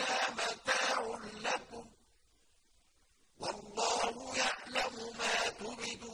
الدُّنْيَا مَتَاعٌ لَّكُمْ ۖ وَاللَّهُ يَعْلَمُ مَا تُبْدُونَ